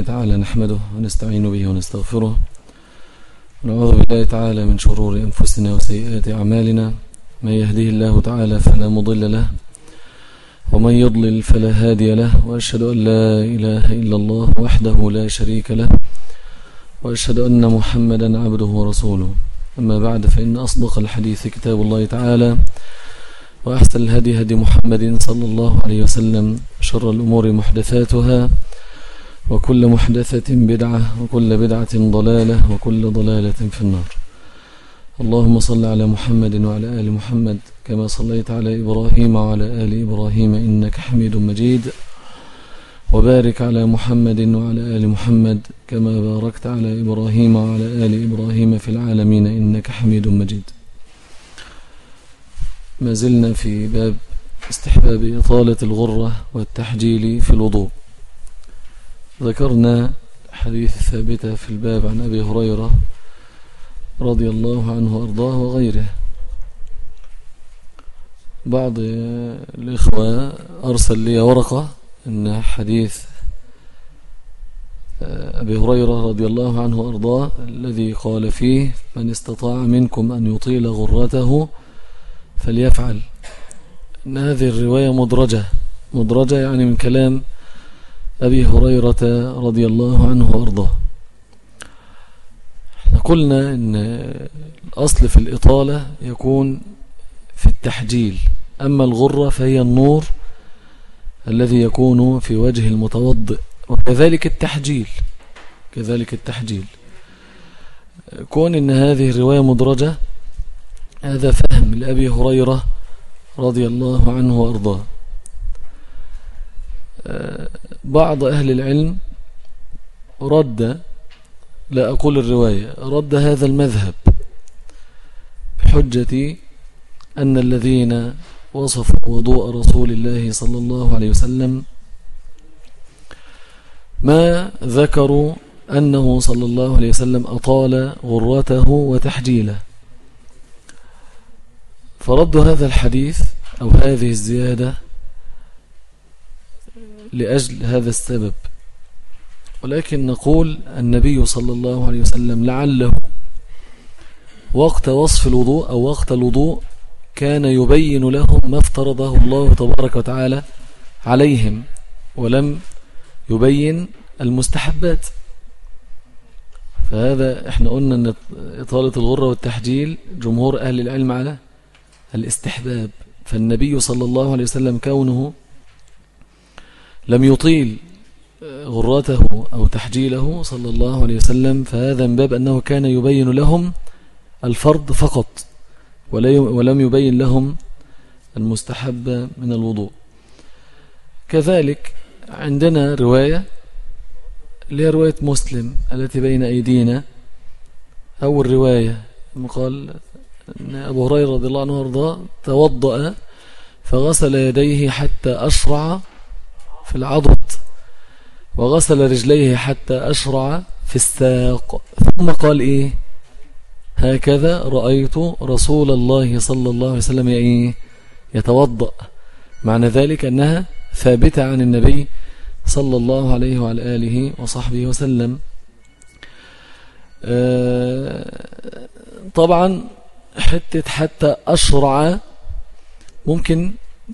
تعالى نحمده ونستعين به ونستغفره. ونعوذ بالله تعالى من شرور أنفسنا وسيئات أعمالنا. من يهديه الله تعالى فلا مضل له ومن يضلل فلا هادي له وأشهد أن لا إله إلا الله وحده لا شريك له وأشهد أن محمدا عبده ورسوله. أما بعد فإن أصدق الحديث كتاب الله تعالى وأحسن الهدي هدي محمد صلى الله عليه وسلم شر الأمور محدثاتها وكل محدثة بدعة وكل بدعة ضلالة وكل ضلالة في النار. اللهم صل على محمد وعلى آل محمد كما صليت على إبراهيم وعلى آل إبراهيم إنك حميد مجيد. وبارك على محمد وعلى آل محمد كما باركت على إبراهيم وعلى آل إبراهيم في العالمين إنك حميد مجيد. ما زلنا في باب استحباب إطالة الغرة والتحجيل في الوضوء. ذكرنا حديث ثابتة في الباب عن أبي هريرة رضي الله عنه وأرضاه وغيره. بعض الإخوة أرسل لي ورقة أن حديث أبي هريرة رضي الله عنه وأرضاه الذي قال فيه من استطاع منكم أن يطيل غرته فليفعل. أن هذه الرواية مدرجة. مدرجة يعني من كلام أبي هريرة رضي الله عنه وأرضاه. قلنا أن الأصل في الإطالة يكون في التحجيل. أما الغرة فهي النور الذي يكون في وجه المتوضئ وكذلك التحجيل كذلك التحجيل. كون إن هذه الرواية مدرجة هذا فهم لأبي هريرة رضي الله عنه وأرضاه. بعض أهل العلم رد لا أقول الرواية رد هذا المذهب بحجة أن الذين وصفوا وضوء رسول الله صلى الله عليه وسلم ما ذكروا أنه صلى الله عليه وسلم أطال غرته وتحجيله. فرد هذا الحديث أو هذه الزيادة لأجل هذا السبب. ولكن نقول النبي صلى الله عليه وسلم لعله وقت وصف الوضوء أو وقت الوضوء كان يبين لهم ما افترضه الله تبارك وتعالى عليهم ولم يبين المستحبات. فهذا إحنا قلنا إن إطالة الغرة والتحجيل جمهور أهل العلم على الاستحباب. فالنبي صلى الله عليه وسلم كونه لم يطيل غرته أو تحجيله صلى الله عليه وسلم فهذا من باب أنه كان يبين لهم الفرض فقط ولم يبين لهم المستحب من الوضوء. كذلك عندنا رواية اللي هي رواية مسلم التي بين أيدينا أول رواية قال أن أبو هريرة رضي الله عنه وأرضاه توضأ فغسل يديه حتى أشرع في العضد وغسل رجليه حتى أشرع في الساق. ثم قال إيه؟ هكذا رأيت رسول الله صلى الله عليه وسلم إيه؟ يتوضأ. معنى ذلك أنها ثابتة عن النبي صلى الله عليه وعلى آله وصحبه وسلم. آه، طبعا حتة حتى أشرع ممكن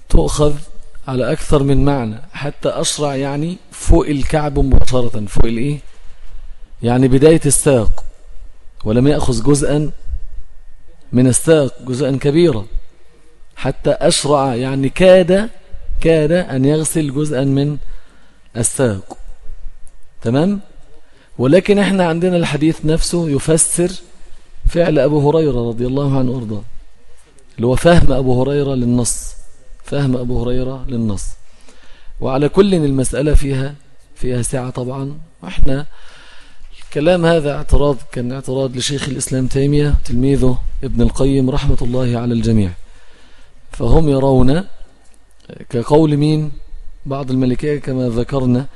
تؤخذ على أكثر من معنى حتى أشرع يعني فوق الكعب مباشرة. فوق الإيه؟ يعني بداية الساق. ولم يأخذ جزءا من الساق جزءا كبيرا. حتى أشرع يعني كاد كاد أن يغسل جزءا من الساق. تمام؟ ولكن إحنا عندنا الحديث نفسه يفسر فعل أبو هريرة رضي الله عنه وأرضاه اللي هو فهم أبو هريرة للنص. فهم أبو هريرة للنص. وعلى كل المسألة فيها فيها ساعة طبعا. وإحنا الكلام هذا اعتراض كان اعتراض لشيخ الإسلام تيمية تلميذه ابن القيم رحمة الله على الجميع. فهم يرون كقول مين؟ بعض الملكية كما ذكرنا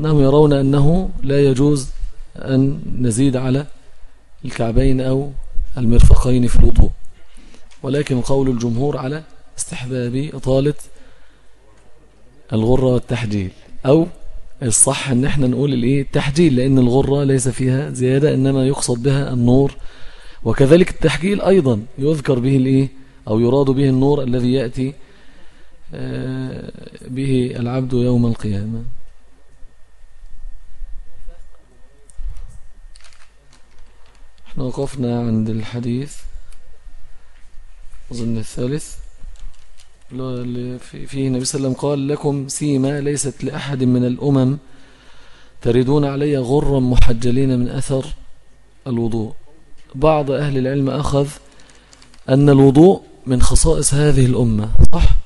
أنهم يرون أنه لا يجوز أن نزيد على الكعبين أو المرفقين في الوضوء. ولكن قول الجمهور على استحباب إطالة الغرة والتحجيل أو الصح إن إحنا نقول الإيه؟ التحجيل لأن الغرة ليس فيها زيادة إنما يقصد بها النور وكذلك التحجيل أيضا يذكر به الإيه؟ أو يراد به النور الذي يأتي آه، به العبد يوم القيامة. إحنا وقفنا عند الحديث أظن الثالث. فيه النبي صلى الله عليه وسلم قال لكم سيما ليست لأحد من الأمم تردون علي غرا محجلين من أثر الوضوء. بعض أهل العلم أخذ أن الوضوء من خصائص هذه الأمة صح؟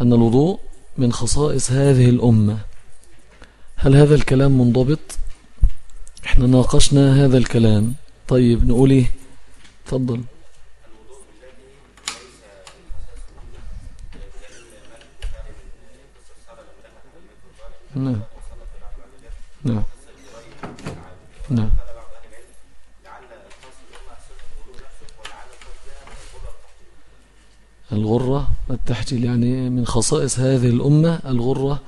أن الوضوء من خصائص هذه الأمة. هل هذا الكلام منضبط؟ إحنا ناقشنا هذا الكلام. طيب نقول إيه؟ تفضل. نعم. نعم. نعم. الغرة والتحجيل يعني من خصائص هذه الأمة الغرة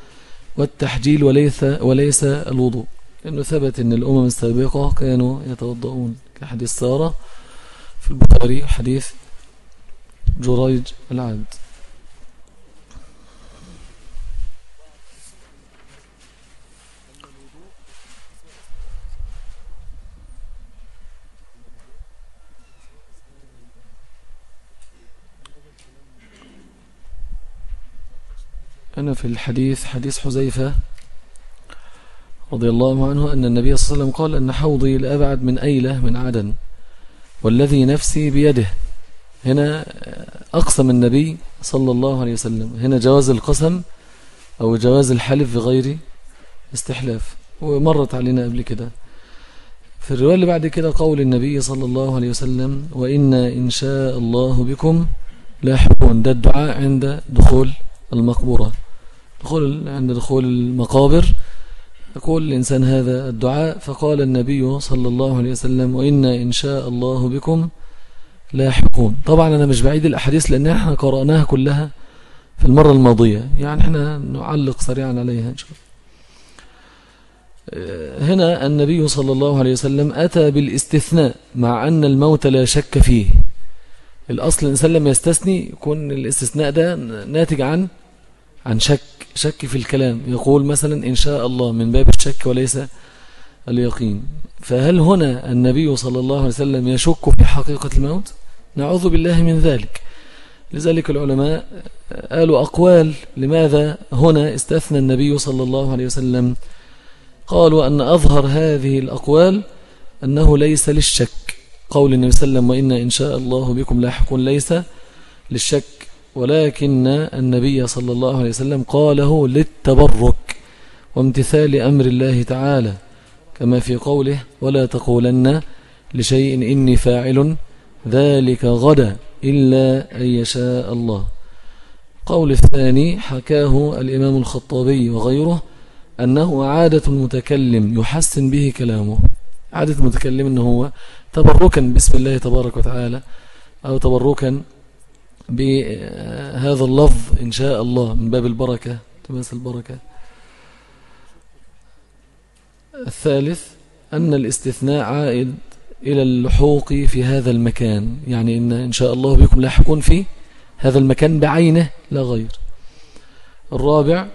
والتحجيل وليس, وليس الوضوء. لأنه ثبت أن الأمم السابقة كانوا يتوضؤون كحديث سارة في البخاري حديث جريج العبد أنا في الحديث حديث حزيفة رضي الله عنه أن النبي صلى الله عليه وسلم قال أن حوضي لأبعد من أيلة من عدن والذي نفسي بيده. هنا أقسم النبي صلى الله عليه وسلم. هنا جواز القسم أو جواز الحلف بغير استحلاف. ومرت علينا قبل كده. في الرواية اللي بعد كده قول النبي صلى الله عليه وسلم وإنا إن شاء الله بكم لاحقون. ده الدعاء عند دخول المقبورة دخول عند دخول المقابر. يقول الإنسان هذا الدعاء فقال النبي صلى الله عليه وسلم وإنا إن شاء الله بكم لاحقون. طبعا أنا مش بعيد الأحاديث لأن إحنا قرأناها كلها في المرة الماضية. يعني إحنا نعلق سريعا عليها إن شاء الله. هنا النبي صلى الله عليه وسلم أتى بالاستثناء مع أن الموت لا شك فيه. الأصل الإنسان لما يستثني يكون الاستثناء ده ناتج عن عن شك شك في الكلام. يقول مثلا إن شاء الله من باب الشك وليس اليقين. فهل هنا النبي صلى الله عليه وسلم يشك في حقيقة الموت؟ نعوذ بالله من ذلك. لذلك العلماء قالوا أقوال لماذا هنا استثنى النبي صلى الله عليه وسلم. قالوا أن أظهر هذه الأقوال أنه ليس للشك. قول النبي صلى الله عليه وسلم وإن إن شاء الله بكم لاحقون ليس للشك. ولكن النبي صلى الله عليه وسلم قاله للتبرك وامتثال أمر الله تعالى كما في قوله ولا تقولن لشيء إني فاعل ذلك غدا إلا أن يشاء الله. قول الثاني حكاه الإمام الخطابي وغيره أنه عادة المتكلم يحسن به كلامه عادة المتكلم أنه هو تبركا باسم الله تبارك وتعالى أو تبركا بهذا اللفظ إن شاء الله من باب البركة تماس البركة. الثالث أن الاستثناء عائد إلى اللحوق في هذا المكان يعني إن, إن شاء الله بكم لاحقون في هذا المكان بعينه لا غير. الرابع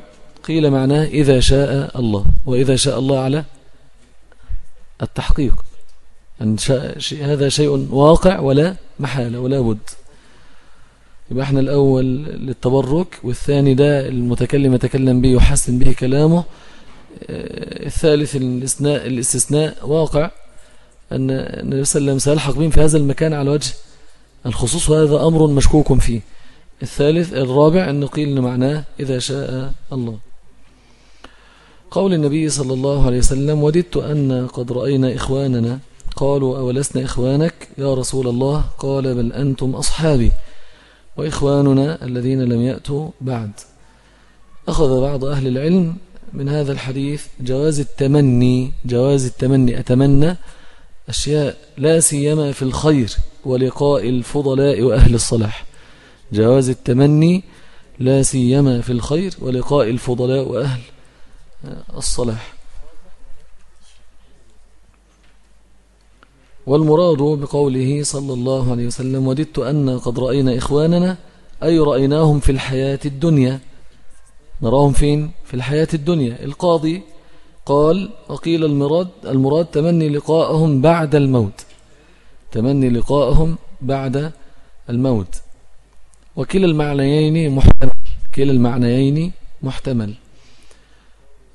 قيل معناه إذا شاء الله وإذا شاء الله على التحقيق. أن هذا شيء واقع ولا محالة ولا بد. يبقى إحنا الأول للتبرك والثاني ده المتكلم يتكلم به يحسن به كلامه. آه، الثالث الاستثناء, الاستثناء واقع أن النبي صلى الله عليه وسلم سيلحق بهم في هذا المكان على وجه الخصوص وهذا أمر مشكوك فيه. الثالث الرابع أن قيل معناه إذا شاء الله. قول النبي صلى الله عليه وسلم وددت أن قد رأينا إخواننا قالوا أولسنا إخوانك يا رسول الله؟ قال بل أنتم أصحابي وإخواننا الذين لم يأتوا بعد. أخذ بعض أهل العلم من هذا الحديث جواز التمني جواز التمني. أتمنى أشياء لا سيما في الخير ولقاء الفضلاء وأهل الصلاح. جواز التمني لا سيما في الخير ولقاء الفضلاء وأهل الصلاح. والمراد بقوله صلى الله عليه وسلم وددت أن قد رأينا إخواننا أي رأيناهم في الحياة الدنيا. نراهم فين؟ في الحياة الدنيا. القاضي قال وقيل المراد المراد تمني لقاءهم بعد الموت. تمني لقاءهم بعد الموت. وكلا المعنيين محتمل. كلا المعنيين محتمل.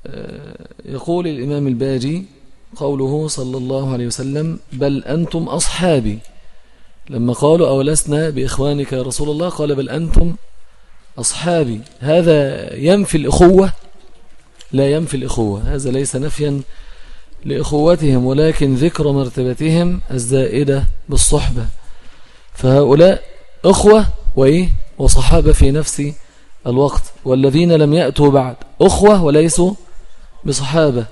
آه، يقول الإمام الباجي قوله صلى الله عليه وسلم بل أنتم أصحابي. لما قالوا أو لسنا بإخوانك يا رسول الله؟ قال بل أنتم أصحابي. هذا ينفي الإخوة؟ لا ينفي الإخوة. هذا ليس نفيا لإخوتهم ولكن ذكر مرتبتهم الزائدة بالصحبة. فهؤلاء أخوة وإيه؟ وصحابة في نفس الوقت. والذين لم يأتوا بعد أخوة وليسوا بصحابة.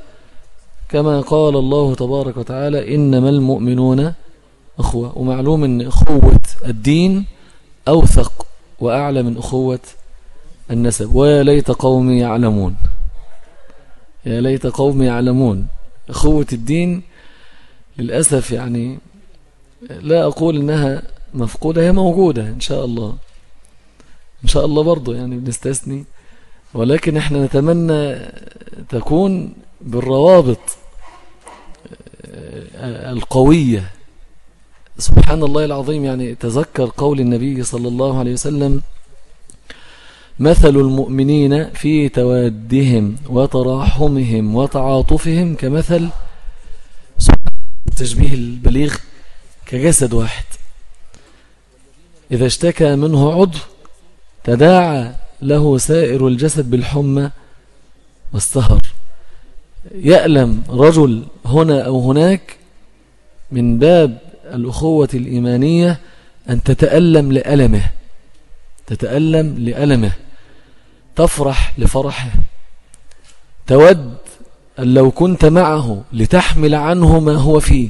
كما قال الله تبارك وتعالى إنما المؤمنون أخوة. ومعلوم أن أخوة الدين أوثق وأعلى من أخوة النسب. ويا ليت قومي يعلمون. يا ليت قومي يعلمون. أخوة الدين للأسف يعني لا أقول إنها مفقودة هي موجودة إن شاء الله. إن شاء الله برضو يعني بنستثني. ولكن إحنا نتمنى تكون بالروابط القوية. سبحان الله العظيم يعني تذكر قول النبي صلى الله عليه وسلم مثل المؤمنين في توادهم وتراحمهم وتعاطفهم كمثل تشبيه البليغ كجسد واحد. إذا اشتكى منه عضو تداعى له سائر الجسد بالحمى والسهر. يألم رجل هنا أو هناك من باب الأخوة الإيمانية أن تتألم لألمه تتألم لألمه تفرح لفرحه. تود أن لو كنت معه لتحمل عنه ما هو فيه.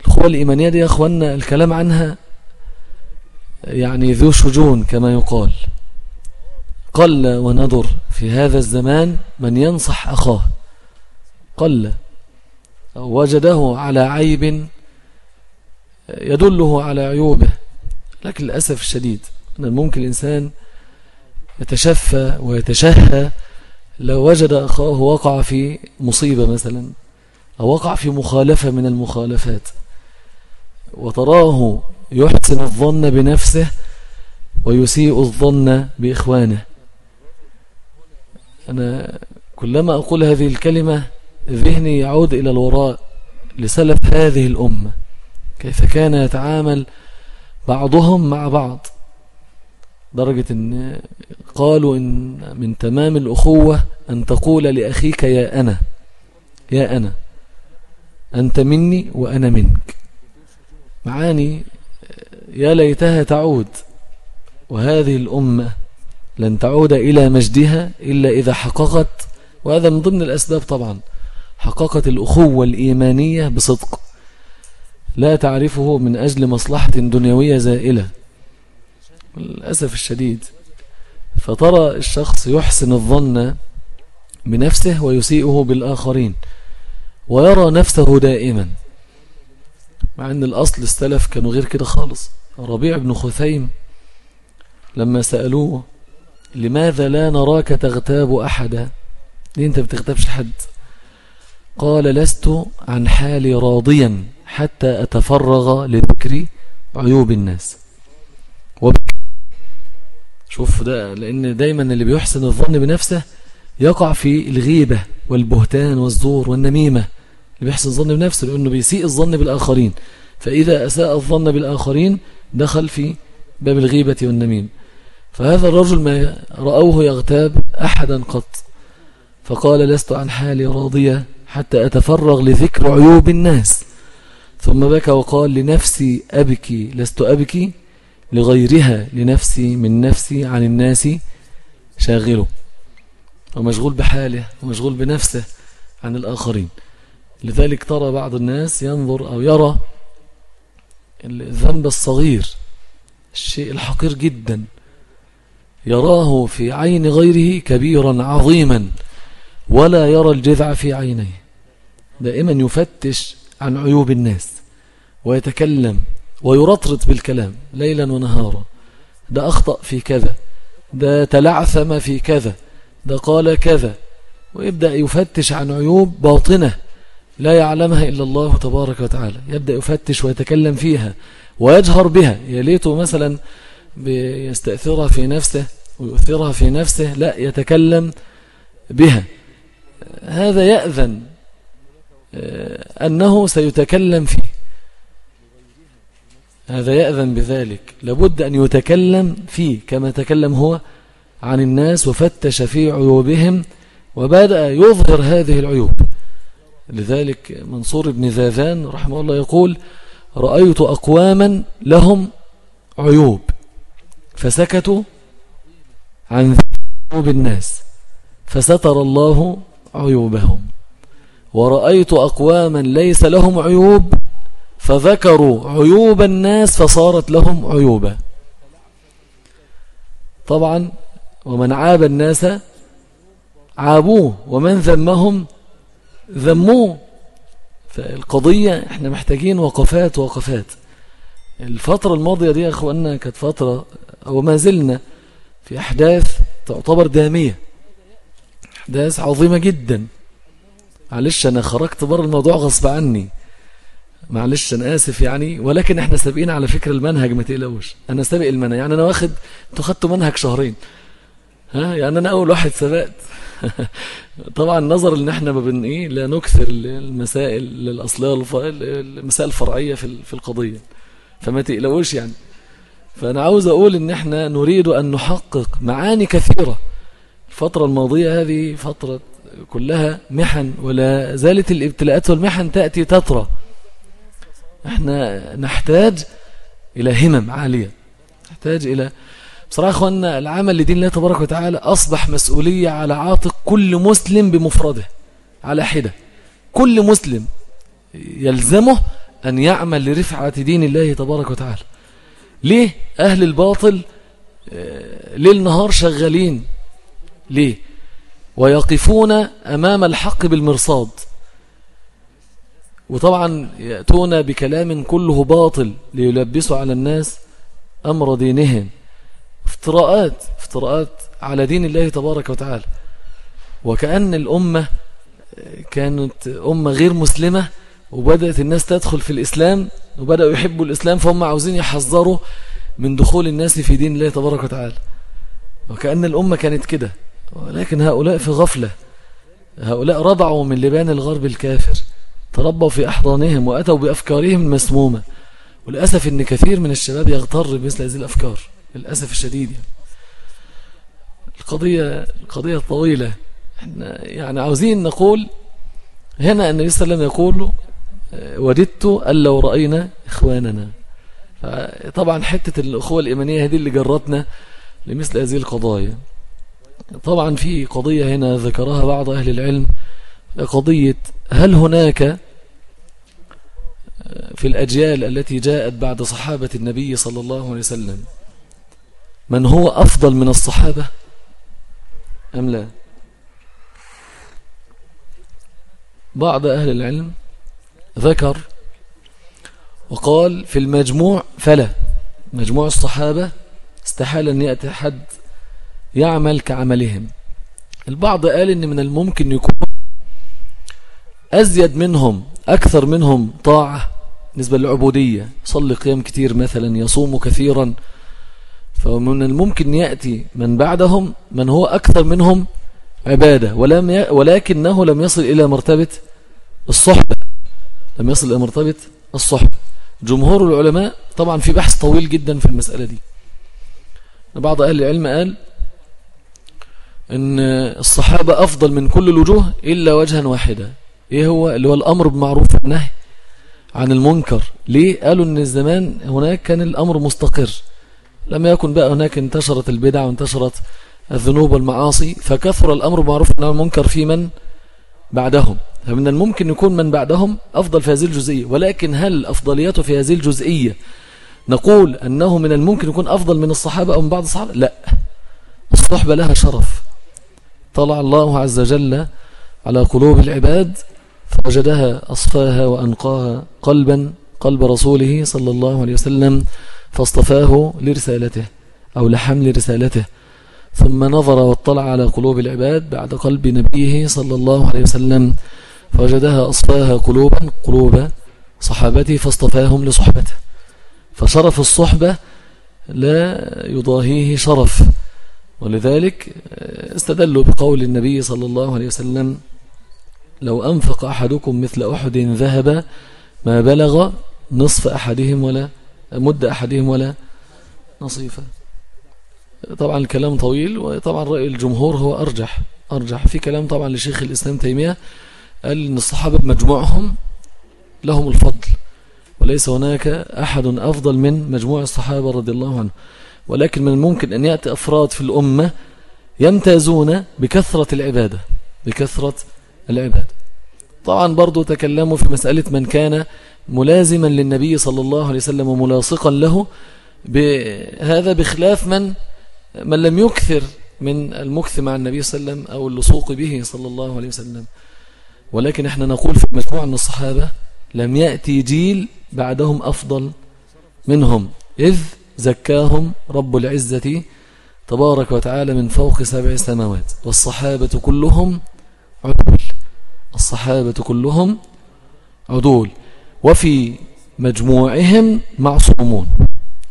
الأخوة الإيمانية دي يا أخوانا الكلام عنها يعني ذو شجون كما يقال. قل وندر في هذا الزمان من ينصح أخاه. قل. وجده على عيب يدله على عيوبه. لكن للأسف الشديد أن ممكن الإنسان يتشفى ويتشهى لو وجد أخاه وقع في مصيبة مثلا أو وقع في مخالفة من المخالفات. وتراه يحسن الظن بنفسه ويسيء الظن بإخوانه. أنا كلما أقول هذه الكلمة ذهني يعود إلى الوراء لسلف هذه الأمة. كيف كان يتعامل بعضهم مع بعض؟ درجة أن قالوا إن من تمام الأخوة أن تقول لأخيك يا أنا يا أنا أنت مني وأنا منك. معاني يا ليتها تعود وهذه الأمة لن تعود إلى مجدها إلا إذا حققت وهذا من ضمن الأسباب طبعا حققت الأخوة الإيمانية بصدق لا تعرفه من أجل مصلحة دنيوية زائلة. للأسف الشديد فترى الشخص يحسن الظن بنفسه ويسيئه بالآخرين ويرى نفسه دائما مع أن الأصل السلف كانوا غير كده خالص. ربيع بن خثيم لما سألوه لماذا لا نراك تغتاب أحدا؟ ليه أنت بتغتابش حد قال لست عن حالي راضيا حتى أتفرغ لذكر عيوب الناس. شوف ده لأن دايما اللي بيحسن الظن بنفسه يقع في الغيبة والبهتان والزور والنميمة. اللي بيحسن الظن بنفسه لأنه بيسيء الظن بالآخرين. فإذا أساء الظن بالآخرين دخل في باب الغيبة والنميم فهذا الرجل ما رأوه يغتاب أحدا قط. فقال لست عن حالي راضية حتى أتفرغ لذكر عيوب الناس. ثم بكى وقال لنفسي أبكي لست أبكي لغيرها لنفسي من نفسي عن الناس شاغلة. ومشغول بحاله ومشغول بنفسه عن الآخرين. لذلك ترى بعض الناس ينظر أو يرى الذنب الصغير الشيء الحقير جدا. يراه في عين غيره كبيرا عظيما ولا يرى الجذع في عينيه. دائما يفتش عن عيوب الناس ويتكلم ويرطرط بالكلام ليلا ونهارا. ده أخطأ في كذا ده تلعثم في كذا ده قال كذا. ويبدأ يفتش عن عيوب باطنة لا يعلمها إلا الله تبارك وتعالى. يبدأ يفتش ويتكلم فيها ويجهر بها. يا ليته مثلا يستأثرها في نفسه ويؤثرها في نفسه لا يتكلم بها. هذا يأذن آه، أنه سيتكلم فيه. هذا يأذن بذلك. لابد أن يتكلم فيه كما تكلم هو عن الناس وفتش في عيوبهم وبدأ يظهر هذه العيوب. لذلك منصور بن ذاذان رحمه الله يقول رأيت أقواما لهم عيوب. فسكتوا عن عيوب الناس فستر الله عيوبهم. ورأيت أقواما ليس لهم عيوب فذكروا عيوب الناس فصارت لهم عيوبا. طبعا ومن عاب الناس عابوه ومن ذمهم ذموه. فالقضية إحنا محتاجين وقفات وقفات. الفترة الماضية دي يا إخواننا كانت فترة أو ما زلنا في أحداث تعتبر دامية. أحداث عظيمة جدا. معلش أنا خرجت بره الموضوع غصب عني. معلش أنا آسف يعني ولكن إحنا سابقين على فكرة المنهج ما تقلقوش. أنا سابق المنهج يعني أنا واخد أنتوا خدتوا منهج شهرين. ها؟ يعني أنا أول واحد سبقت. طبعا نظر إن إحنا ما بن إيه لا نكثر المسائل الاصليه المسائل الفرعية في القضية. فما تقلقوش يعني. فأنا عاوز أقول إن إحنا نريد أن نحقق معاني كثيرة. الفترة الماضية هذه فترة كلها محن ولا زالت الابتلاءات والمحن تأتي تترى إحنا نحتاج إلى همم عالية. نحتاج إلى بصراحة أخوانا العمل لدين الله تبارك وتعالى أصبح مسؤولية على عاتق كل مسلم بمفرده. على حدة. كل مسلم يلزمه أن يعمل لرفعة دين الله تبارك وتعالى. ليه؟ أهل الباطل آه، ليل نهار شغالين. ليه؟ ويقفون أمام الحق بالمرصاد. وطبعا يأتون بكلام كله باطل ليلبسوا على الناس أمر دينهم. افتراءات افتراءات على دين الله تبارك وتعالى. وكأن الأمة كانت أمة غير مسلمة وبدأت الناس تدخل في الإسلام وبدأوا يحبوا الإسلام فهم عاوزين يحذروا من دخول الناس في دين الله تبارك وتعالى. وكأن الأمة كانت كده ولكن هؤلاء في غفلة. هؤلاء رضعوا من لبان الغرب الكافر تربوا في أحضانهم وأتوا بأفكارهم المسمومة. وللأسف أن كثير من الشباب يغتر بمثل هذه الأفكار للأسف الشديد يعني. القضية القضية طويلة إحنا يعني عاوزين نقول هنا النبي صلى الله عليه وسلم يقول وددت أن لو رأينا إخواننا. طبعا حتة الأخوة الإيمانية هذه اللي جرتنا لمثل هذه القضايا. طبعا في قضية هنا ذكرها بعض أهل العلم قضية هل هناك في الأجيال التي جاءت بعد صحابة النبي صلى الله عليه وسلم من هو أفضل من الصحابة أم لا؟ بعض أهل العلم ذكر وقال في المجموع فلا. مجموع الصحابة استحال أن يأتي حد يعمل كعملهم. البعض قال أن من الممكن يكون أزيد منهم أكثر منهم طاعة نسبة للعبودية. صلي قيام كتير مثلا يصوم كثيرا. فمن الممكن يأتي من بعدهم من هو أكثر منهم عبادة ولم. ولكنه لم يصل إلى مرتبة الصحبة. لم يصل إلى مرتبة الصحبة جمهور العلماء طبعا في بحث طويل جدا في المسألة دي. بعض أهل العلم قال إن الصحابة أفضل من كل الوجوه إلا وجها واحدا. إيه هو؟ اللي هو الأمر بمعروف والنهي عن المنكر. ليه؟ قالوا إن الزمان هناك كان الأمر مستقر. لم يكن بقى هناك انتشرت البدع وانتشرت الذنوب والمعاصي فكثر الأمر معروف أنه المنكر في من؟ بعدهم. فمن الممكن يكون من بعدهم أفضل في هذه الجزئية. ولكن هل أفضليته في هذه الجزئية نقول أنه من الممكن يكون أفضل من الصحابة أو من بعض الصحابة؟ لا. الصحبة لها شرف. طلع الله عز وجل على قلوب العباد فوجدها أصفاها وأنقاها قلبا قلب رسوله صلى الله عليه وسلم فاصطفاه لرسالته أو لحمل رسالته. ثم نظر واطلع على قلوب العباد بعد قلب نبيه صلى الله عليه وسلم. فوجدها أصفاها قلوبا قلوب صحابته فاصطفاهم لصحبته. فشرف الصحبة لا يضاهيه شرف. ولذلك استدلوا بقول النبي صلى الله عليه وسلم لو أنفق أحدكم مثل أحد ذهب ما بلغ نصف أحدهم ولا مد أحدهم ولا نصيفة. طبعا الكلام طويل وطبعا رأي الجمهور هو أرجح أرجح في كلام طبعا لشيخ الإسلام تيمية قال أن الصحابة بمجموعهم لهم الفضل وليس هناك أحد أفضل من مجموع الصحابة رضي الله عنه ولكن من الممكن أن يأتي أفراد في الأمة يمتازون بكثرة العبادة بكثرة العبادة. طبعا برضو تكلموا في مسألة من كان ملازما للنبي صلى الله عليه وسلم وملاصقا له بهذا بخلاف من من لم يكثر من المكث مع النبي صلى الله عليه وسلم أو اللصوق به صلى الله عليه وسلم. ولكن إحنا نقول في مجموعة من الصحابة لم يأتي جيل بعدهم أفضل منهم. إذ زكاهم رب العزة تبارك وتعالى من فوق سبع سماوات. والصحابة كلهم عدول. الصحابة كلهم عدول. وفي مجموعهم معصومون.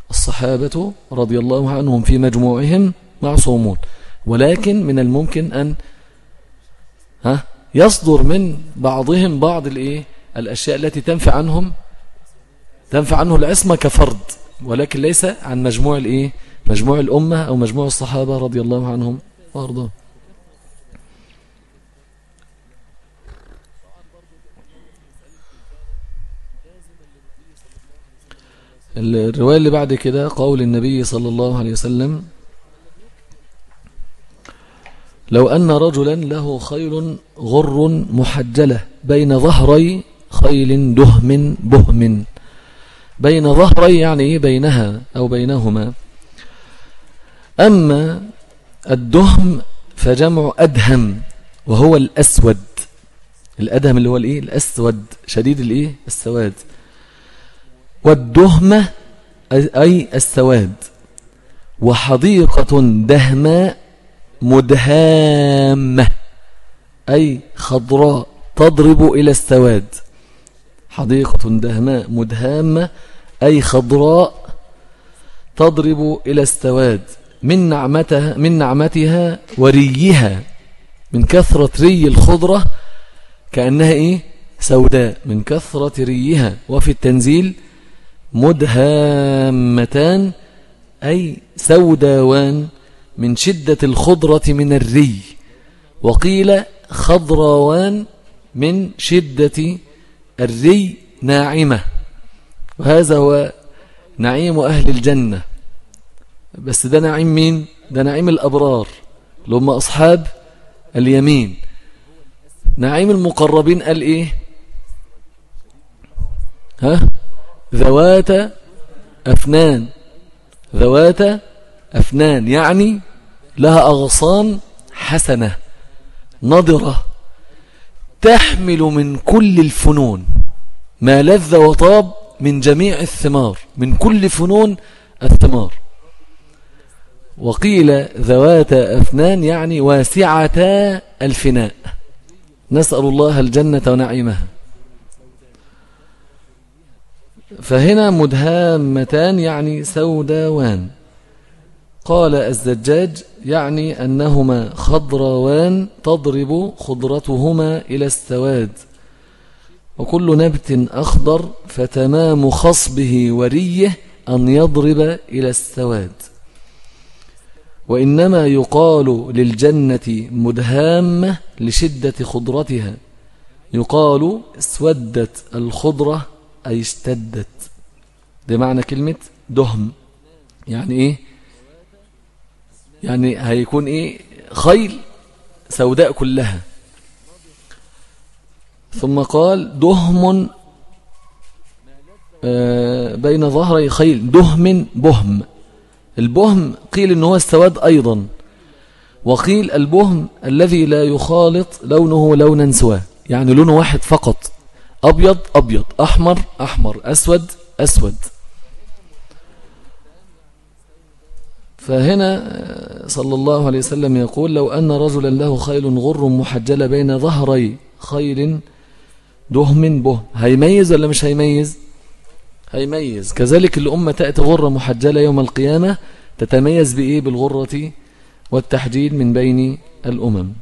الصحابة رضي الله عنهم في مجموعهم معصومون. ولكن من الممكن أن ها يصدر من بعضهم بعض الإيه؟ الأشياء التي تنفع عنهم تنفع عنه العصمة كفرد. ولكن ليس عن مجموع الإيه؟ مجموع الأمة أو مجموع الصحابة رضي الله عنهم وأرضاهم. الرواية اللي بعد كده قول النبي صلى الله عليه وسلم لو أن رجلا له خيل غر محجلة بين ظهري خيل دهم بهم بين ظهري يعني بينها أو بينهما. أما الدهم فجمع أدهم وهو الأسود. الأدهم اللي هو الإيه؟ الأسود شديد الإيه؟ السواد. والدهمة أي السواد. وحديقة دهماء مدهامة أي خضراء تضرب إلى السواد. حديقة دهماء مدهامة أي خضراء تضرب إلى السواد. من نعمتها من نعمتها وريها. من كثرة ري الخضرة كأنها إيه؟ سوداء. من كثرة ريها. وفي التنزيل مدهامتان أي سوداوان من شدة الخضرة من الري وقيل خضراوان من شدة الري ناعمة وهذا هو نعيم أهل الجنة بس ده نعيم مين؟ ده نعيم الأبرار اللي هم أصحاب اليمين نعيم المقربين قال إيه؟ ها؟ ذوات أفنان. ذوات أفنان يعني لها أغصان حسنة نضرة تحمل من كل الفنون. ما لذ وطاب من جميع الثمار من كل فنون الثمار. وقيل ذوات أفنان يعني واسعتا الفناء. نسأل الله الجنة ونعيمها. فهنا مدهامتان يعني سوداوان. قال الزجاج يعني أنهما خضروان تضرب خضرتهما إلى السواد. وكل نبت أخضر فتمام خصبه وريه أن يضرب إلى السواد. وإنما يقال للجنة مدهامة لشدة خضرتها. يقال اسودت الخضرة أي اشتدت. ده معنى كلمة دهم. يعني إيه؟ يعني هيكون إيه؟ خيل سوداء كلها. ثم قال دهم آه، بين ظهري خيل. دهم بهم. البهم قيل إن هو السواد أيضا. وقيل البهم الذي لا يخالط لونه لونا سواه. يعني لونه واحد فقط. أبيض أبيض أحمر أحمر أسود أسود. فهنا صلى الله عليه وسلم يقول لو أن رجلا له خيل غر محجلة بين ظهري خيل دهم به. هيميز ولا مش هيميز؟ هيميز. كذلك الأمة تأتي غرة محجلة يوم القيامة تتميز بإيه؟ بالغرة والتحجيل من بين الأمم.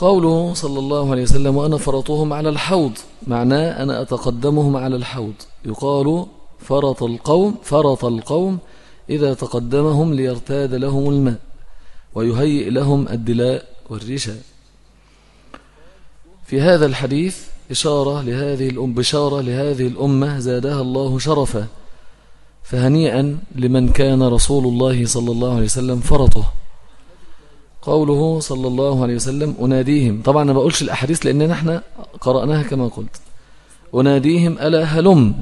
قوله صلى الله عليه وسلم وأنا فرطهم على الحوض معناه أنا أتقدمهم على الحوض. يقال فرط القوم فرط القوم إذا تقدمهم ليرتاد لهم الماء ويهيئ لهم الدلاء والرشا. في هذا الحديث إشارة لهذه الأم بشارة لهذه الأمة زادها الله شرفا فهنيئا لمن كان رسول الله صلى الله عليه وسلم فرطه. قوله صلى الله عليه وسلم أناديهم. طبعا ما بقولش الأحاديث لأننا إحنا قرأناها كما قلت. أناديهم ألا هلم؟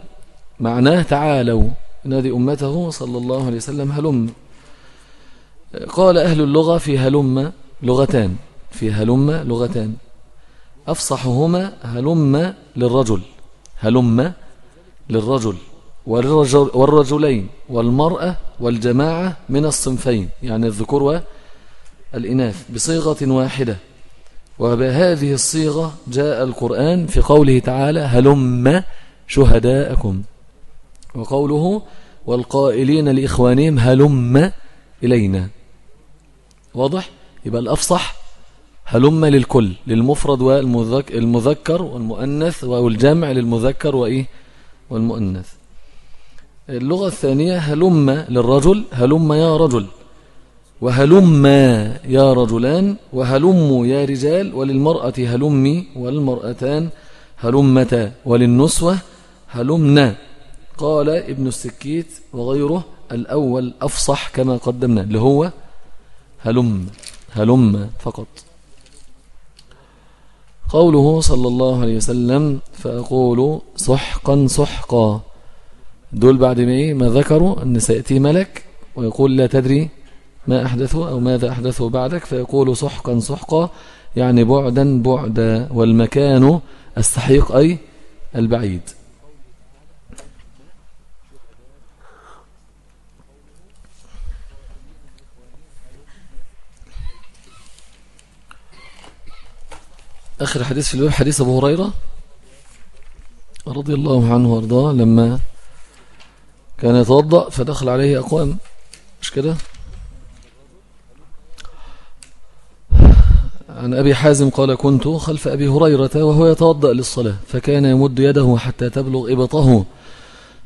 معناه تعالوا. نادي أمته صلى الله عليه وسلم هلم. قال أهل اللغة في هلم لغتان. في هلم لغتان. أفصحهما هلم للرجل. هلم للرجل. والرجل والرجلين والمرأة والجماعة من الصنفين. يعني الذكور والإناث بصيغة واحدة. وبهذه الصيغة جاء القرآن في قوله تعالى هلم شهداءكم وقوله والقائلين لإخوانهم هلم إلينا واضح؟ يبقى الأفصح هلم للكل للمفرد والمذكر والمؤنث والجمع للمذكر وإيه؟ والمؤنث اللغة الثانية هلم للرجل هلم يا رجل وهلم يا رجلان وهلم يا رجال وللمرأة هلمي والمرأتان هلمتا وللنسوة هلمنا قال ابن السكيت وغيره الأول أفصح كما قدمنا اللي هو هلم هلم فقط. قوله صلى الله عليه وسلم فأقول سحقا سحقا دول بعد ما إيه ما ذكروا أن سيأتي ملك ويقول لا تدري ما أحدثه أو ماذا أحدثه بعدك؟ فيقول سحقا سحقا يعني بعدا بعدا والمكان السحيق أي البعيد. آخر حديث في الباب حديث أبو هريرة رضي الله عنه وأرضاه لما كان يتوضأ فدخل عليه أقوام مش كده؟ عن أبي حازم قال كنت خلف أبي هريرة وهو يتوضأ للصلاة فكان يمد يده حتى تبلغ إبطه.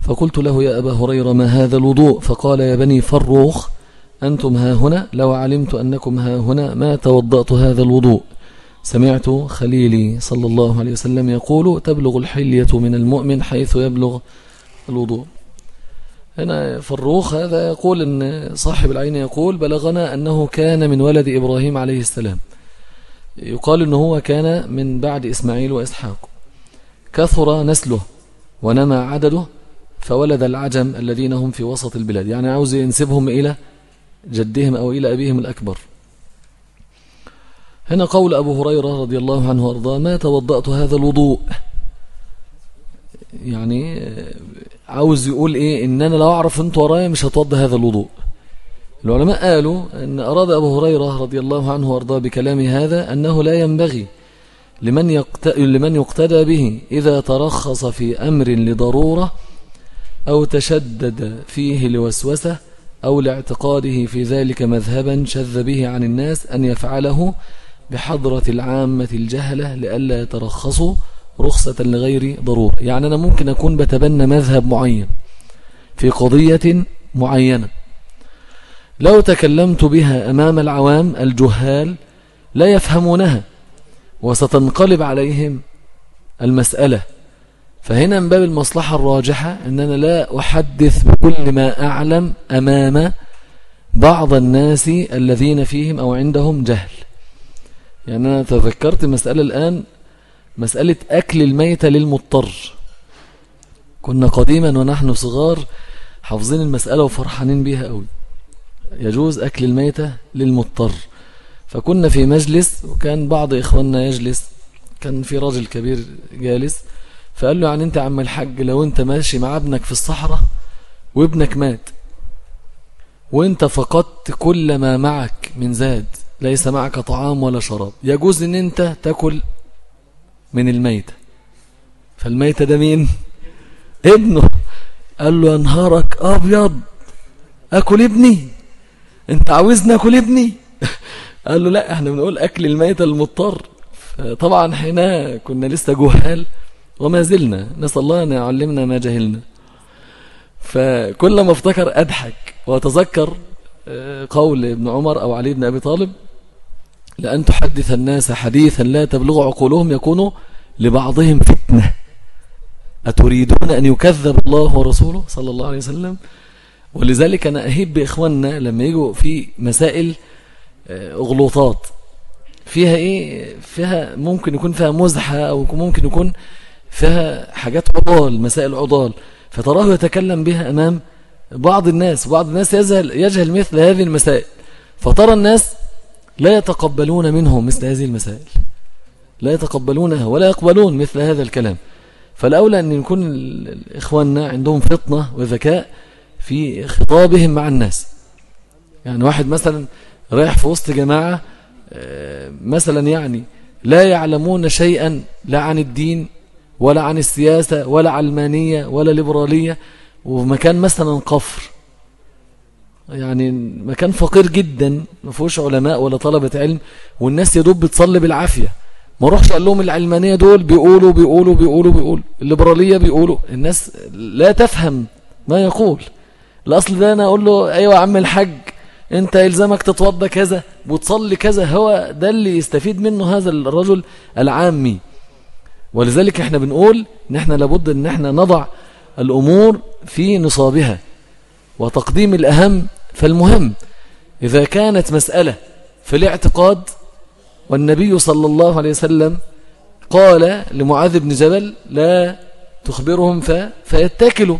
فقلت له يا أبا هريرة ما هذا الوضوء؟ فقال يا بني فروخ أنتم ها هنا؟ لو علمت أنكم ها هنا ما توضأت هذا الوضوء؟ سمعت خليلي صلى الله عليه وسلم يقول تبلغ الحلية من المؤمن حيث يبلغ الوضوء. هنا فروخ هذا يقول أن صاحب العين يقول بلغنا أنه كان من ولد إبراهيم عليه السلام. يقال أنه هو كان من بعد إسماعيل وإسحاق. كثر نسله ونمى عدده فولد العجم الذين هم في وسط البلاد. يعني عاوز ينسبهم إلى جدهم أو إلى أبيهم الأكبر. هنا قول أبو هريرة رضي الله عنه وأرضاه ما توضأت هذا الوضوء؟ يعني عاوز يقول إيه؟ ان أنا لو أعرف أنت ورايا مش هتوضى هذا الوضوء. العلماء قالوا إن أراد أبو هريرة رضي الله عنه وأرضاه بكلام هذا أنه لا ينبغي لمن, لمن يقتدى به إذا ترخص في أمر لضرورة أو تشدد فيه لوسوسة أو لاعتقاده في ذلك مذهبا شذ به عن الناس أن يفعله بحضرة العامة الجهلة لئلا يترخصوا رخصة لغير ضرورة. يعني أنا ممكن أكون بتبنى مذهب معين في قضية معينة. لو تكلمت بها أمام العوام الجهال لا يفهمونها وستنقلب عليهم المسألة. فهنا من باب المصلحة الراجحة أننا لا أحدث بكل ما أعلم أمام بعض الناس الذين فيهم أو عندهم جهل. يعني أنا تذكرت مسألة الآن مسألة أكل الميتة للمضطر. كنا قديما ونحن صغار حافظين المسألة وفرحانين بيها قوي يجوز أكل الميتة للمضطر. فكنا في مجلس وكان بعض إخواننا يجلس. كان في راجل كبير جالس فقال له يعني أنت عم الحاج لو أنت ماشي مع ابنك في الصحراء وابنك مات وأنت فقدت كل ما معك من زاد ليس معك طعام ولا شراب يجوز إن أنت تأكل من الميتة. فالميتة ده مين؟ ابنه. قال له نهارك أبيض أكل ابني. انت عاوزني اكل ابني؟ قال له لا إحنا بنقول أكل الميتة المضطر. طبعا حين كنا لسه جهال وما زلنا نسأل الله أن يعلمنا ما جهلنا. فكل ما افتكر أضحك وأتذكر آه، قول ابن عمر أو علي بن أبي طالب لأن تحدث الناس حديثا لا تبلغ عقولهم يكونوا لبعضهم فتنة. أتريدون أن يكذب الله ورسوله؟ صلى الله عليه وسلم. ولذلك أنا أهيب بإخواننا لما يجوا في مسائل آه، أغلوطات. فيها إيه؟ فيها ممكن يكون فيها مزحة أو ممكن يكون فيها حاجات عضال مسائل عضال. فتراه يتكلم بها أمام بعض الناس بعض الناس يجهل, يجهل مثل هذه المسائل. فترى الناس لا يتقبلون منه مثل هذه المسائل. لا يتقبلونها ولا يقبلون مثل هذا الكلام. فالأولى أن يكون إخواننا عندهم فطنة وذكاء في خطابهم مع الناس. يعني واحد مثلا رايح في وسط جماعة آه، مثلا يعني لا يعلمون شيئا لا عن الدين ولا عن السياسة ولا علمانية ولا ليبرالية ومكان مثلا قفر. يعني مكان فقير جدا ما فيهوش علماء ولا طلبة علم والناس يدوب بتصلي بالعافية. ما روحش قال لهم العلمانية دول بيقولوا بيقولوا بيقولوا بيقولوا الليبرالية بيقولوا. الناس لا تفهم ما يقول. الأصل ده أنا أقول له أيوة عم الحج أنت إلزامك تتوضى كذا وتصلي كذا. هو ده اللي يستفيد منه هذا الرجل العامي. ولذلك إحنا بنقول ان إحنا لابد إن إحنا نضع الأمور في نصابها وتقديم الأهم فالمهم. إذا كانت مسألة في الاعتقاد والنبي صلى الله عليه وسلم قال لمعاذ بن جبل لا تخبرهم. فيتكلوا.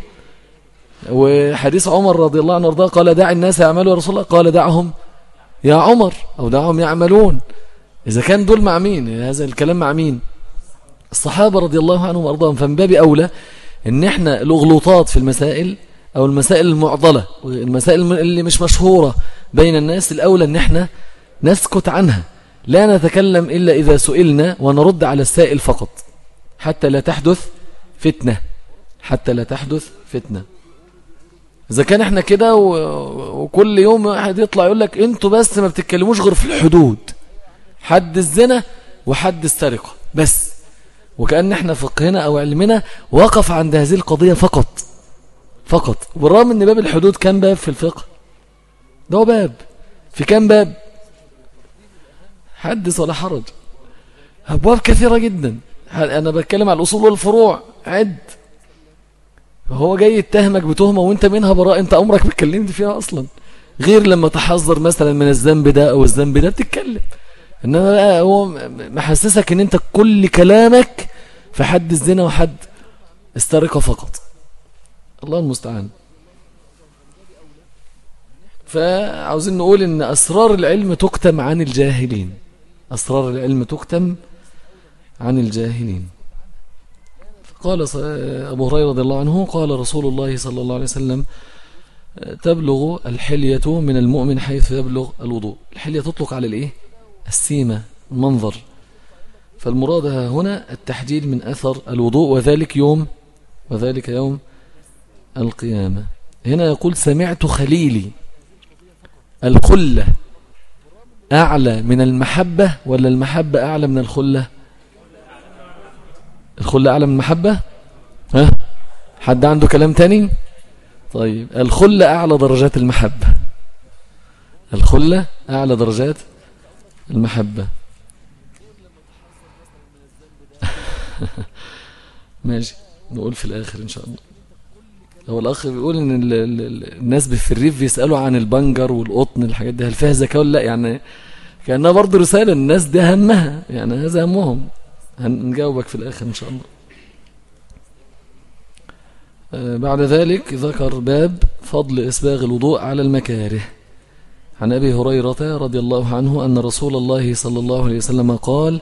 وحديث عمر رضي الله عنه وارضاه قال دع الناس يعملوا يا رسول الله. قال دعهم يا عمر أو دعهم يعملون. إذا كان دول مع مين؟ هذا الكلام مع مين؟ الصحابة رضي الله عنهم وأرضاهم. فمن باب أولى إن إحنا الأغلوطات في المسائل أو المسائل المعضلة المسائل اللي مش مشهورة بين الناس الأولى إن إحنا نسكت عنها. لا نتكلم إلا إذا سئلنا ونرد على السائل فقط حتى لا تحدث فتنة حتى لا تحدث فتنة. إذا كان إحنا كده وكل يوم واحد يطلع يقول لك أنتوا بس ما بتتكلموش غير في الحدود. حد الزنا وحد السرقة بس. وكأن إحنا فقهنا أو علمنا وقف عند هذه القضية فقط. فقط. بالرغم إن باب الحدود كم باب في الفقه. ده باب. في كم باب؟ حدث ولا حرج. أبواب كثيرة جدا. أنا بتكلم على الأصول والفروع. عد. هو جاي يتهمك بتهمة وانت منها براء انت عمرك ما اتكلمت فيها أصلا. غير لما تحذر مثلا من الذنب ده أو الذنب ده بتتكلم. إنما بقى هو محسسك إن أنت كل كلامك في حد الزنا وحد السرقة فقط. الله المستعان. فعاوزين نقول إن أسرار العلم تكتم عن الجاهلين. أسرار العلم تكتم عن الجاهلين. قال أبو هريرة رضي الله عنه قال رسول الله صلى الله عليه وسلم تبلغ الحلية من المؤمن حيث يبلغ الوضوء. الحلية تطلق على الإيه؟ السيمة المنظر. فالمراد هنا التحديد من أثر الوضوء وذلك يوم وذلك يوم القيامة. هنا يقول سمعت خليلي الخلة أعلى من المحبة ولا المحبة أعلى من الخلة؟ الخلة أعلى من المحبة؟ ها؟ حد عنده كلام تاني؟ طيب الخلة أعلى درجات المحبة. الخلة أعلى درجات المحبة. ماشي نقول في الآخر إن شاء الله. هو الأخ بيقول إن ال ال الناس في الريف بيسألوا عن البنجر والقطن الحاجات دي هل فيها زكاة ولا لأ؟ يعني كأنها برضه رسالة الناس دي همها يعني هذا همهم. هنجاوبك في الآخر إن شاء الله. آه، بعد ذلك ذكر باب فضل إسباغ الوضوء على المكاره. عن أبي هريرة رضي الله عنه أن رسول الله صلى الله عليه وسلم قال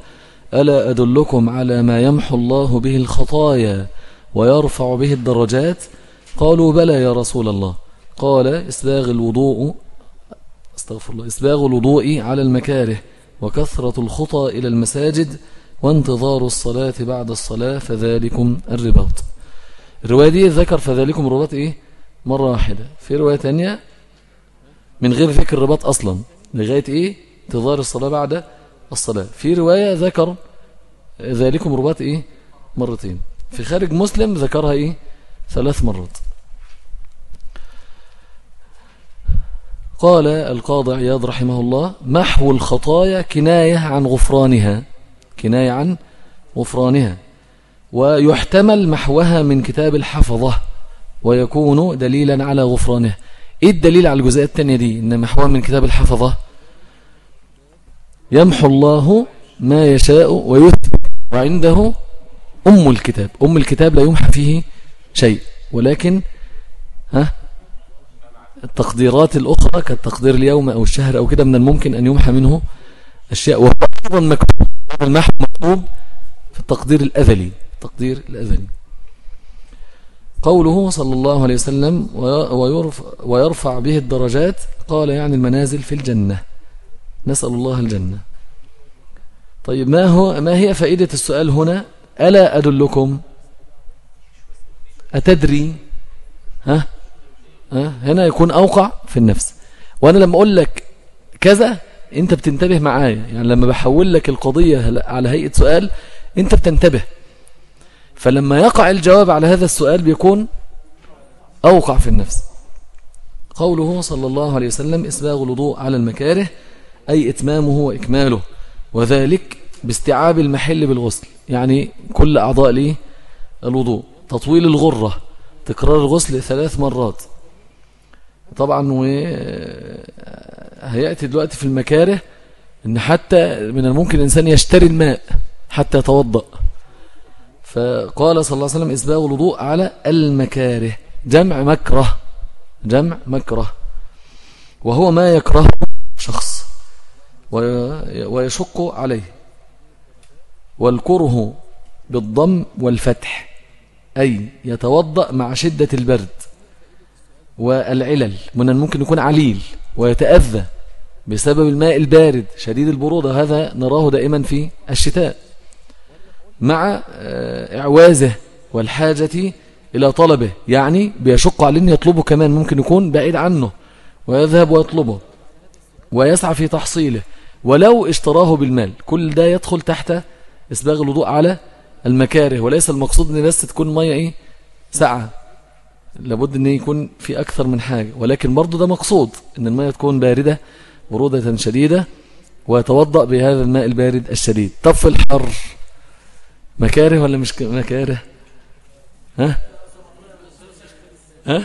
ألا أدلكم على ما يمحو الله به الخطايا ويرفع به الدرجات؟ قالوا بلى يا رسول الله. قال إسباغ الوضوء أستغفر الله إسباغ الوضوء على المكاره وكثرة الخطى إلى المساجد وانتظار الصلاة بعد الصلاة فذلكم الرباط. الرواية دي ذكر فذلكم الرباط إيه؟ مرة واحدة. في رواية تانية من غير ذكر الرباط أصلا لغاية إيه؟ انتظار الصلاة بعد الصلاة. في رواية ذكر ذلكم رباط إيه؟ مرتين. في خارج مسلم ذكرها إيه؟ ثلاث مرات. قال القاضي عياض رحمه الله محو الخطايا كناية عن غفرانها. كناية عن غفرانها. ويحتمل محوها من كتاب الحفظة ويكون دليلا على غفرانه إيه الدليل على الجزئية التانية دي؟ إن محوها من كتاب الحفظة؟ يمحو الله ما يشاء ويثبت وعنده أم الكتاب. أم الكتاب لا يمحى فيه شيء ولكن ها التقديرات الأخرى كالتقدير اليوم أو الشهر أو كده من الممكن أن يمحى منه أشياء. وهو أيضا مكتوب المحو مكتوب في التقدير الأذلي التقدير الأذلي قوله صلى الله عليه وسلم ويرفع, ويرفع به الدرجات قال يعني المنازل في الجنة. نسأل الله الجنة. طيب ما هو ما هي فائدة السؤال هنا؟ ألا أدلكم؟ أتدري؟ ها؟ ها؟ هنا يكون أوقع في النفس. وأنا لما أقول لك كذا أنت بتنتبه معايا. يعني لما بحول لك القضية على هيئة سؤال أنت بتنتبه. فلما يقع الجواب على هذا السؤال بيكون أوقع في النفس. قوله صلى الله عليه وسلم إسباغ الوضوء على المكاره أي إتمامه وإكماله. وذلك باستيعاب المحل بالغسل. يعني كل أعضاء ليه الوضوء. تطويل الغرة تكرار الغسل ثلاث مرات. طبعا هيأتي دلوقتي في المكاره إن حتى من الممكن الإنسان يشتري الماء حتى يتوضأ. فقال صلى الله عليه وسلم إسباغ الوضوء على المكاره. جمع مكره جمع مكره. وهو ما يكره شخص ويشق عليه. والكره بالضم والفتح أي يتوضأ مع شدة البرد. والعلل من الممكن يكون عليل ويتأذى بسبب الماء البارد شديد البرودة هذا نراه دائما في الشتاء مع آه، إعوازه والحاجة إلى طلبه يعني بيشق عليه يطلبه كمان ممكن يكون بعيد عنه ويذهب ويطلبه ويسعى في تحصيله ولو اشتراه بالمال كل ده يدخل تحت إسباغ الوضوء على المكاره وليس المقصود أن بس تكون مية إيه؟ ساعة لابد أن يكون في أكثر من حاجة ولكن برضو ده مقصود أن المية تكون باردة برودة شديدة ويتوضأ بهذا الماء البارد الشديد. طب في الحر مكاره ولا مش مكاره؟ ها؟ ها؟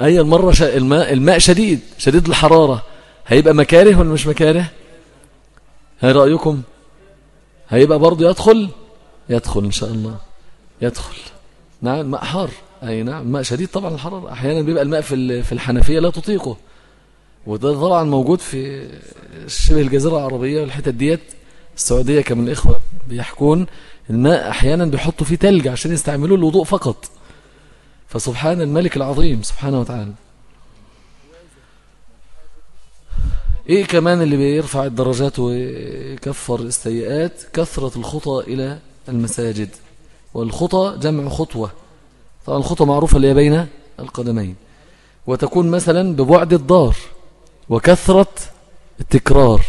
أي المرة ش... الماء الماء شديد شديد الحرارة. هيبقى مكاره ولا مش مكاره؟ هاي رأيكم؟ هيبقى برضه يدخل؟ يدخل إن شاء الله. يدخل. نعم الماء حار. أي نعم الماء شديد طبعا الحرارة. أحيانا بيبقى الماء في في الحنفية لا تطيقه. وده طبعا موجود في شبه الجزيرة العربية والحتت ديت. السعودية كمن الإخوة بيحكون الماء أحيانا بيحطوا فيه تلج عشان يستعملوه الوضوء فقط. فسبحان الملك العظيم سبحانه وتعالى. إيه كمان اللي بيرفع الدرجات ويكفر السيئات؟ كثرة الخطى إلى المساجد. والخطى جمع خطوة. طبعا الخطوة معروفة اللي بين القدمين. وتكون مثلا ببعد الدار وكثرة التكرار.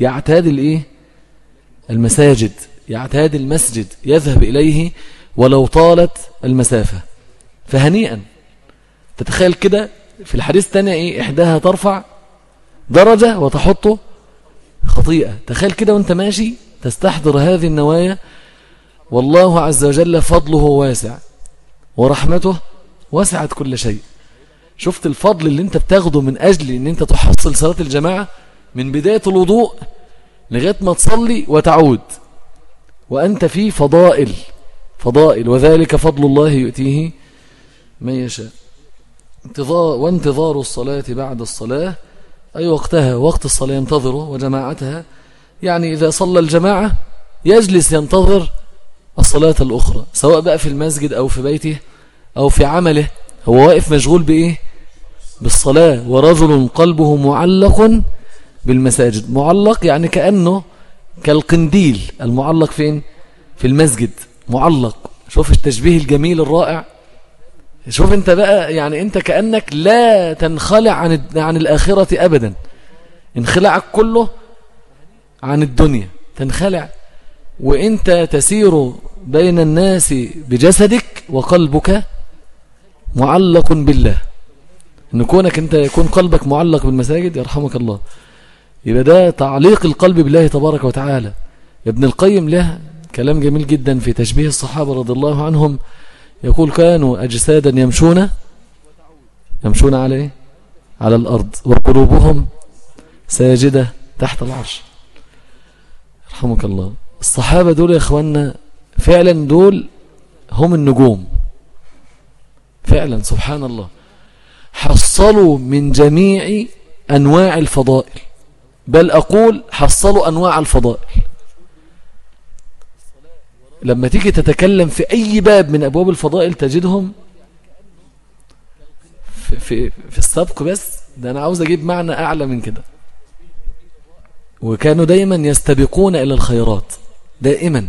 يعتاد الإيه؟ المساجد. يعتاد المسجد. يذهب إليه ولو طالت المسافة. فهنيئا. تتخيل كده في الحديث الثاني إيه؟ إحداها ترفع درجة وتحط خطيئة. تخيل كده وأنت ماشي تستحضر هذه النوايا. والله عز وجل فضله واسع. ورحمته وسعت كل شيء. شفت الفضل اللي انت بتاخده من أجل إن انت تحصل صلاة الجماعة من بداية الوضوء لغاية ما تصلي وتعود. وأنت في فضائل فضائل وذلك فضل الله يؤتيه من يشاء. انتظار وانتظار الصلاة بعد الصلاة. أي وقتها؟ وقت الصلاة ينتظره وجماعتها. يعني إذا صلى الجماعة يجلس ينتظر الصلاة الأخرى سواء بقى في المسجد أو في بيته أو في عمله هو واقف مشغول بإيه؟ بالصلاة ورجل قلبه معلق بالمساجد. معلق يعني كأنه كالقنديل. المعلق فين؟ في المسجد. معلق. شوف التشبيه الجميل الرائع. شوف انت بقى يعني انت كأنك لا تنخلع عن عن الآخرة أبدا. انخلعك كله عن الدنيا. تنخلع. وأنت تسير بين الناس بجسدك وقلبك معلق بالله. إن كونك أنت يكون قلبك معلق بالمساجد يرحمك الله. يبقى ده تعليق القلب بالله تبارك وتعالى. ابن القيم له كلام جميل جدا في تشبيه الصحابة رضي الله عنهم. يقول كانوا أجسادا يمشون. يمشون على إيه؟ على الأرض. وقلوبهم ساجدة تحت العرش. رحمك الله. الصحابة دول يا إخواننا فعلا دول هم النجوم. فعلا سبحان الله. حصلوا من جميع أنواع الفضائل. بل أقول حصلوا أنواع الفضائل. لما تيجي تتكلم في أي باب من أبواب الفضائل تجدهم في, في, في السبق بس ده أنا عاوز أجيب معنى أعلى من كده. وكانوا دايما يستبقون إلى الخيرات. دائما.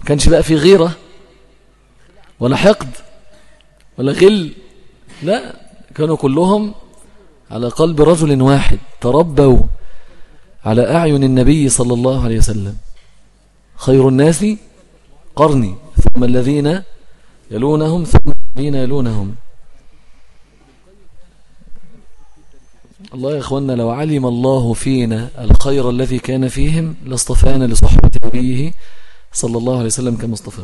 ما كانش بقى في غيرة ولا حقد ولا غل لا كانوا كلهم على قلب رجل واحد تربوا على أعين النبي صلى الله عليه وسلم. خير الناس قرني ثم الذين يلونهم ثم الذين يلونهم. الله يا أخوانا لو علم الله فينا الخير الذي كان فيهم لاصطفانا لصحبة نبيه صلى الله عليه وسلم كمصطفى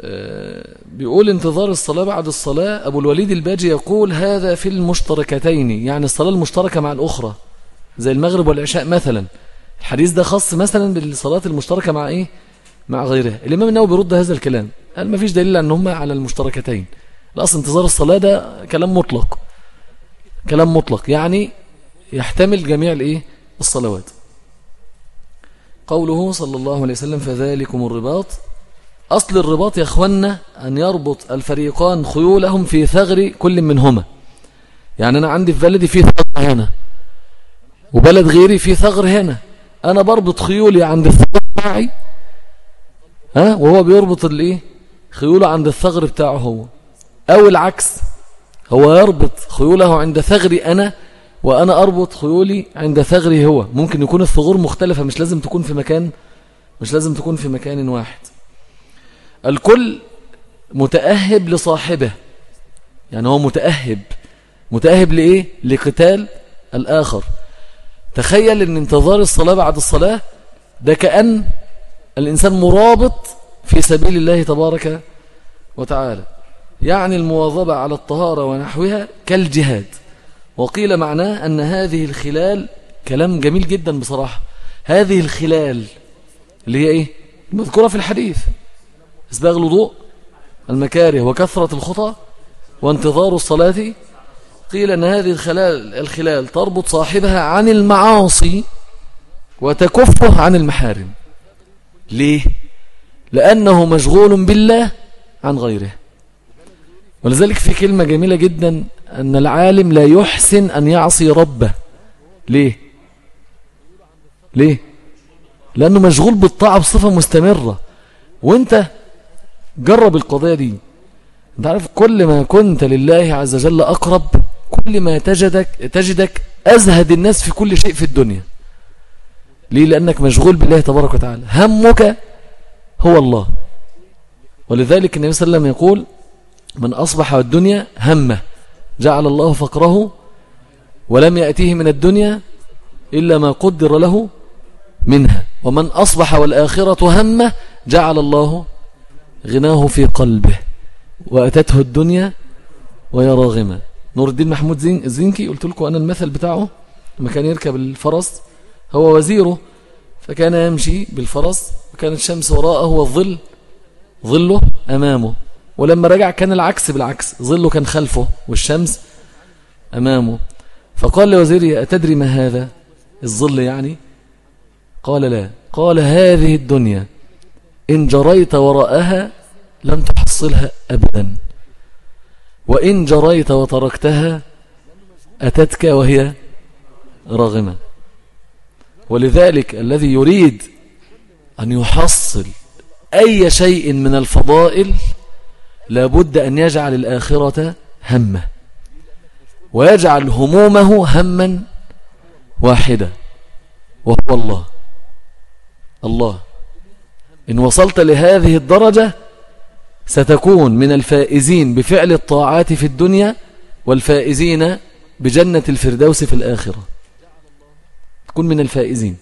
آه، بيقول انتظار الصلاة بعد الصلاة أبو الوليد الباجي يقول هذا في المشتركتين يعني الصلاة المشتركة مع الأخرى زي المغرب والعشاء مثلا. الحديث ده خاص مثلا بالصلاة المشتركة مع إيه؟ مع غيرها. الإمام النووي بيرد هذا الكلام قال ما فيش دليل أن هم على المشتركتين. الأصل انتظار الصلاة ده كلام مطلق. كلام مطلق يعني يحتمل جميع الإيه؟ الصلوات. قوله صلى الله عليه وسلم فذلكم الرباط. أصل الرباط يا أخوانا أن يربط الفريقان خيولهم في ثغر كل منهما. يعني أنا عندي في بلدي في ثغر هنا وبلد غيري في ثغر هنا. أنا بربط خيولي عند الثغر بتاعي ها؟ وهو بيربط الإيه؟ خيوله عند الثغر بتاعه هو. أو العكس هو يربط خيوله عند ثغري أنا وأنا أربط خيولي عند ثغري هو. ممكن يكون الثغور مختلفة مش لازم تكون في مكان مش لازم تكون في مكان واحد. الكل متأهب لصاحبه. يعني هو متأهب. متأهب لإيه؟ لقتال الآخر. تخيل إن انتظار الصلاة بعد الصلاة ده كأن الإنسان مرابط في سبيل الله تبارك وتعالى. يعني المواظبة على الطهارة ونحوها كالجهاد. وقيل معناه أن هذه الخلال كلام جميل جدا بصراحة. هذه الخلال اللي هي إيه؟ المذكورة في الحديث. إسباغ الوضوء المكاره وكثرة الخطى وانتظار الصلاة. قيل أن هذه الخلال, الخلال تربط صاحبها عن المعاصي وتكفه عن المحارم. ليه؟ لأنه مشغول بالله عن غيره. ولذلك في كلمة جميلة جدا أن العالم لا يحسن أن يعصي ربه. ليه؟ ليه؟ لأنه مشغول بالطاعة بصفة مستمرة. وأنت جرب القضية دي. أنت عارف كل ما كنت لله عز وجل أقرب كل ما تجدك, تجدك أزهد الناس في كل شيء في الدنيا. ليه؟ لأنك مشغول بالله تبارك وتعالى. همك هو الله. ولذلك النبي صلى الله عليه وسلم يقول من أصبح الدنيا همة. جعل الله فقره ولم يأتيه من الدنيا إلا ما قدر له منها. ومن أصبح والآخرة همة جعل الله غناه في قلبه. وأتته الدنيا وهي راغمة. نور الدين محمود زين الزنكي قلت لكم أنا المثل بتاعه. لما كان يركب الفرس هو وزيره فكان يمشي بالفرس وكانت الشمس وراءه والظل ظله أمامه. ولما رجع كان العكس بالعكس. ظله كان خلفه والشمس أمامه. فقال لوزيره أتدري ما هذا؟ الظل يعني؟ قال لا. قال هذه الدنيا إن جريت وراءها لم تحصلها أبدا. وإن جريت وتركتها أتتك وهي راغمة. ولذلك الذي يريد أن يحصل أي شيء من الفضائل لابد أن يجعل الآخرة همة ويجعل همومه هما واحدة وهو الله. الله. إن وصلت لهذه الدرجة ستكون من الفائزين بفعل الطاعات في الدنيا والفائزين بجنة الفردوس في الآخرة. تكون من الفائزين.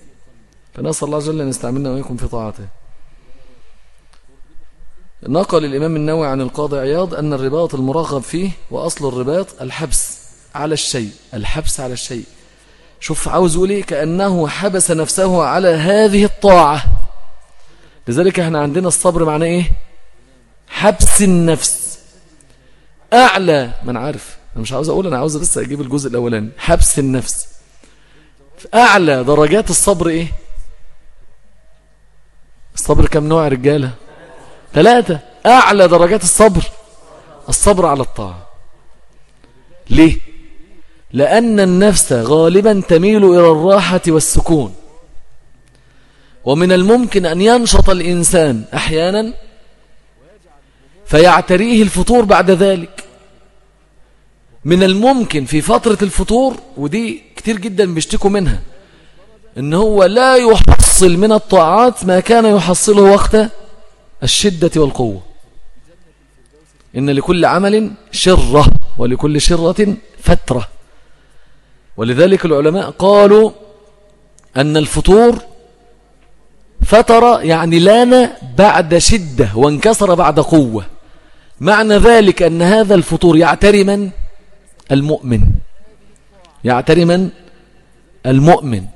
فنسأل الله جل أن يستعملنا وإياكم في طاعته. نقل الإمام النووي عن القاضي عياض أن الرباط المرغب فيه وأصل الرباط الحبس على الشيء الحبس على الشيء. شوف عاوز يقول إيه؟ كأنه حبس نفسه على هذه الطاعة. لذلك إحنا عندنا الصبر معناه إيه؟ حبس النفس. أعلى من عارف أنا مش عاوز أقول أنا عاوز بس أجيب الجزء الأولاني. حبس النفس. أعلى درجات الصبر إيه؟ الصبر كم نوع رجالة؟ ثلاثة. أعلى درجات الصبر. الصبر على الطاعة. ليه؟ لأن النفس غالبا تميل إلى الراحة والسكون. ومن الممكن أن ينشط الإنسان أحيانا فيعتريه الفطور بعد ذلك. من الممكن في فترة الفطور ودي كتير جدا بيشتكوا منها إن هو لا يحصل من الطاعات ما كان يحصله وقت الشدة والقوة. إن لكل عمل شرة ولكل شرة فترة. ولذلك العلماء قالوا أن الفطور فتر يعني لأن بعد شدة وانكسر بعد قوة. معنى ذلك أن هذا الفطور يعتري من المؤمن. يعتري من المؤمن.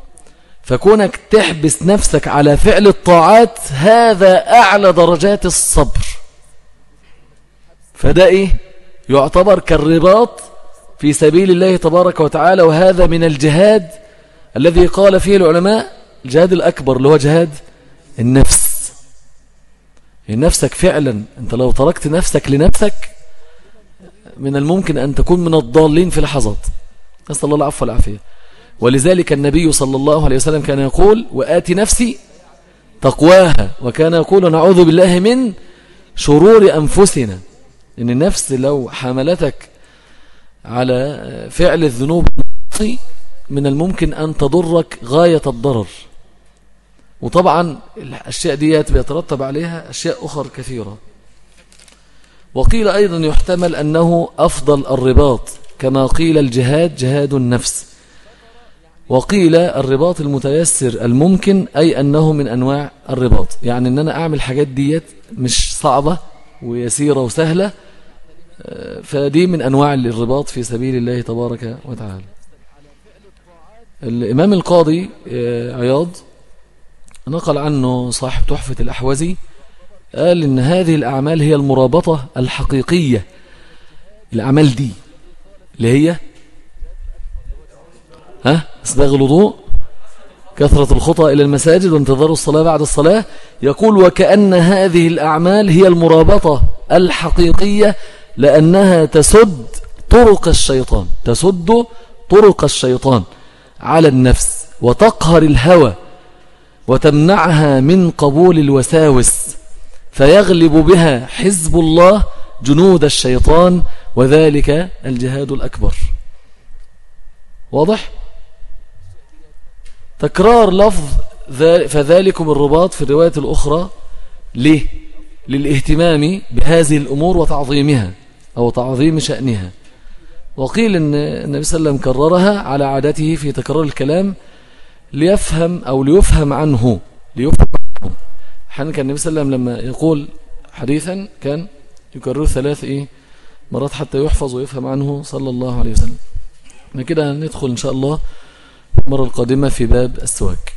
فكونك تحبس نفسك على فعل الطاعات هذا أعلى درجات الصبر. فده إيه؟ يعتبر كالرباط في سبيل الله تبارك وتعالى وهذا من الجهاد الذي قال فيه العلماء الجهاد الأكبر اللي هو جهاد النفس. نفسك فعلا أنت لو تركت نفسك لنفسك من الممكن أن تكون من الضالين في لحظات. نسأل الله العفو والعافية. ولذلك النبي صلى الله عليه وسلم كان يقول وآتي نفسي تقواها. وكان يقول نعوذ بالله من شرور أنفسنا. إن النفس لو حملتك على فعل الذنوب من الممكن أن تضرك غاية الضرر. وطبعا الأشياء ديت بيترتب عليها أشياء أخرى كثيرة. وقيل أيضا يحتمل أنه أفضل الرباط كما قيل الجهاد جهاد النفس. وقيل الرباط المتيسر الممكن أي أنه من أنواع الرباط. يعني أن أنا أعمل حاجات ديت مش صعبة ويسيرة وسهلة فدي من أنواع الرباط في سبيل الله تبارك وتعالى. الإمام القاضي آه، عياض نقل عنه صاحب تحفة الأحوزي قال إن هذه الأعمال هي المرابطة الحقيقية الأعمال دي اللي هي؟ ها؟ اسباغ الوضوء كثرة الخطى إلى المساجد وانتظار الصلاة بعد الصلاة يقول وكأن هذه الأعمال هي المرابطة الحقيقية لأنها تسد طرق الشيطان تسد طرق الشيطان على النفس وتقهر الهوى وتمنعها من قبول الوساوس فيغلب بها حزب الله جنود الشيطان وذلك الجهاد الأكبر واضح؟ تكرار لفظ فذلكم الرباط في الرواية الأخرى ليه؟ للاهتمام بهذه الأمور وتعظيمها أو تعظيم شأنها. وقيل أن النبي صلى الله عليه وسلم كررها على عادته في تكرار الكلام ليفهم أو ليفهم عنه ليفهم عنه. كان النبي صلى الله عليه وسلم لما يقول حديثا كان يكرر ثلاث إيه؟ مرات حتى يحفظ ويفهم عنه صلى الله عليه وسلم. كده ندخل إن شاء الله المرة القادمة في باب السواك.